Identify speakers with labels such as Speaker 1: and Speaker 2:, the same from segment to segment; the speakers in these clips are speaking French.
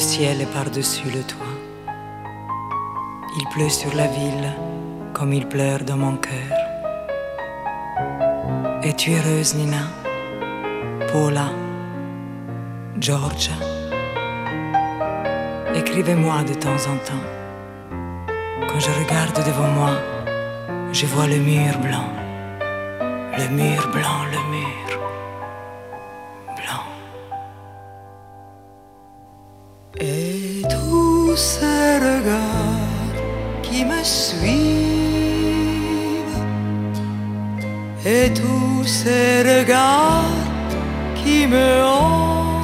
Speaker 1: ciel est par-dessus le toit. Il pleut sur la ville comme il pleure dans mon cœur. Es-tu heureuse, Nina? Paula? Georgia? Écrivez-moi de temps en temps. Quand je regarde devant moi, je vois le mur blanc. Le mur blanc, le mur tous ces regards qui me suivent, et tous ces regards qui me hantent,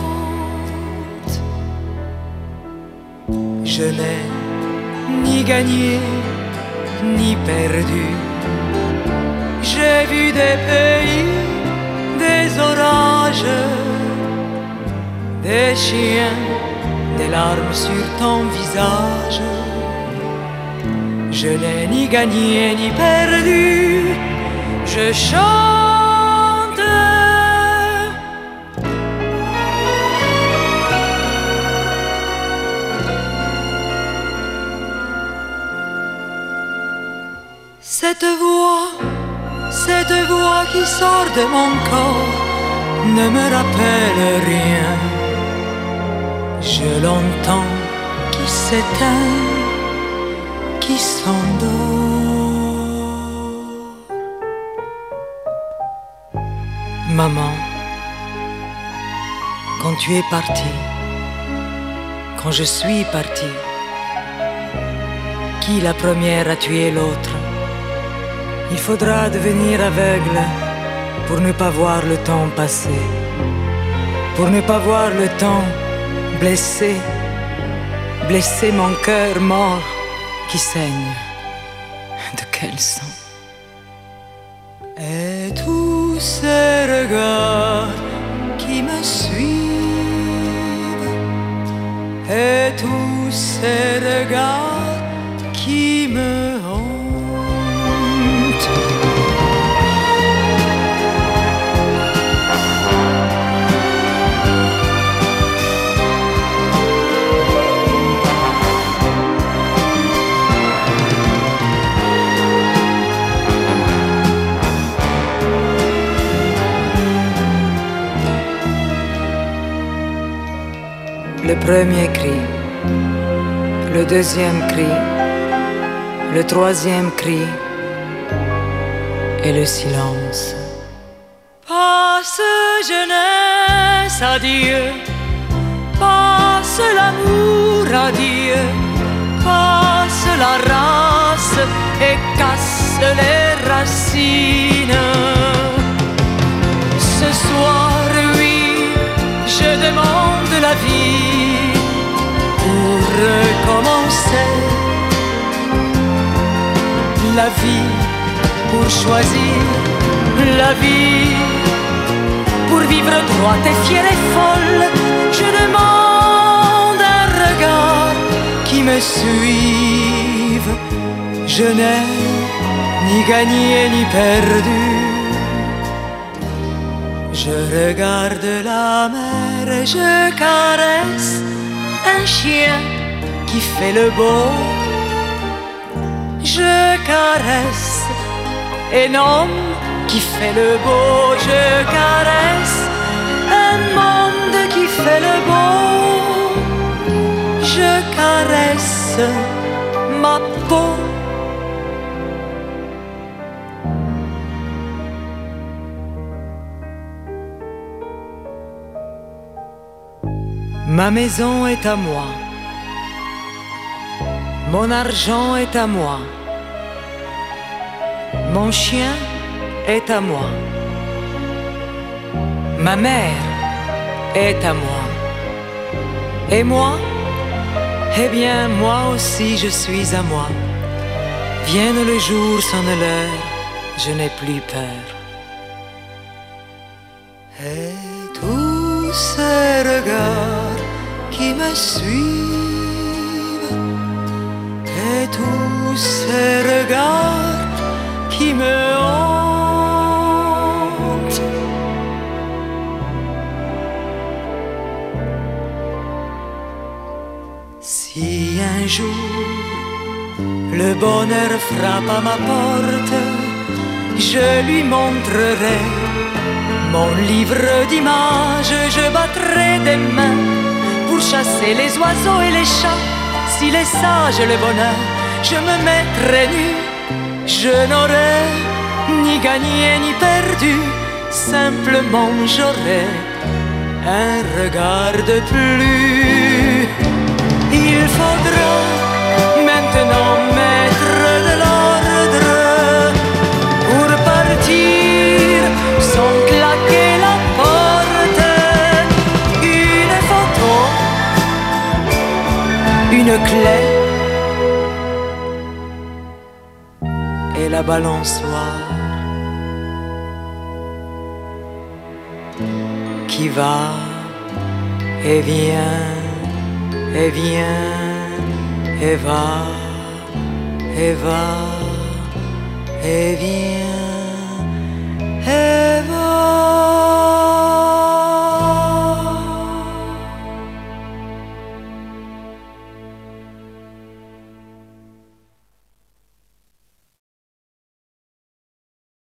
Speaker 1: je n'ai ni gagné ni perdu. J'ai vu des pays, des orages, des chiens, des larmes sur ton visage. Je n'ai ni gagné ni perdu, je chante. Cette voix cette voix qui sort de mon corps ne me rappelle rien. L'entends qui s'éteint, qui s'endort. Maman, quand tu es partie, quand je suis partie, qui la première a tué l'autre? Il faudra devenir aveugle pour ne pas voir le temps passer, pour ne pas voir le temps blesser, blesser mon cœur mort qui saigne. De quel sang? Et tous ces regards qui me suivent, et tous ces regards Le premier cri, le deuxième cri, le troisième cri. Et le silence. Passe jeunesse, adieu, passe l'amour, adieu, passe la race et casse les racines. Recommencer. La vie pour choisir la vie, pour vivre droite et fière et folle. Je demande un regard qui me suive. Je n'ai ni gagné ni perdu. Je regarde la mer et je caresse un chien qui fait le beau. Je caresse un homme qui fait le beau. Je caresse un monde qui fait le beau. Je caresse ma peau. Ma maison est à moi. Mon argent est à moi. Mon chien est à moi. Ma mère est à moi. Et moi? Eh bien, moi aussi je suis à moi. Vienne le jour, sonne l'heure, je n'ai plus peur. Et tous ces regards qui me suivent, tous ces regards qui me hantent. jour, le bonheur frappe à ma porte, je lui montrerai mon livre d'images, je battrai des mains pour chasser les oiseaux et les chats. S'il est sage le bonheur, je me mettrai nu, je n'aurai ni gagné ni perdu, simplement j'aurai un regard de plus. Il faudra maintenant mettre de l'ordre pour partir sans claquer la porte. Une photo, une clé la balançoire qui va et vient et vient et va et va et vient. Et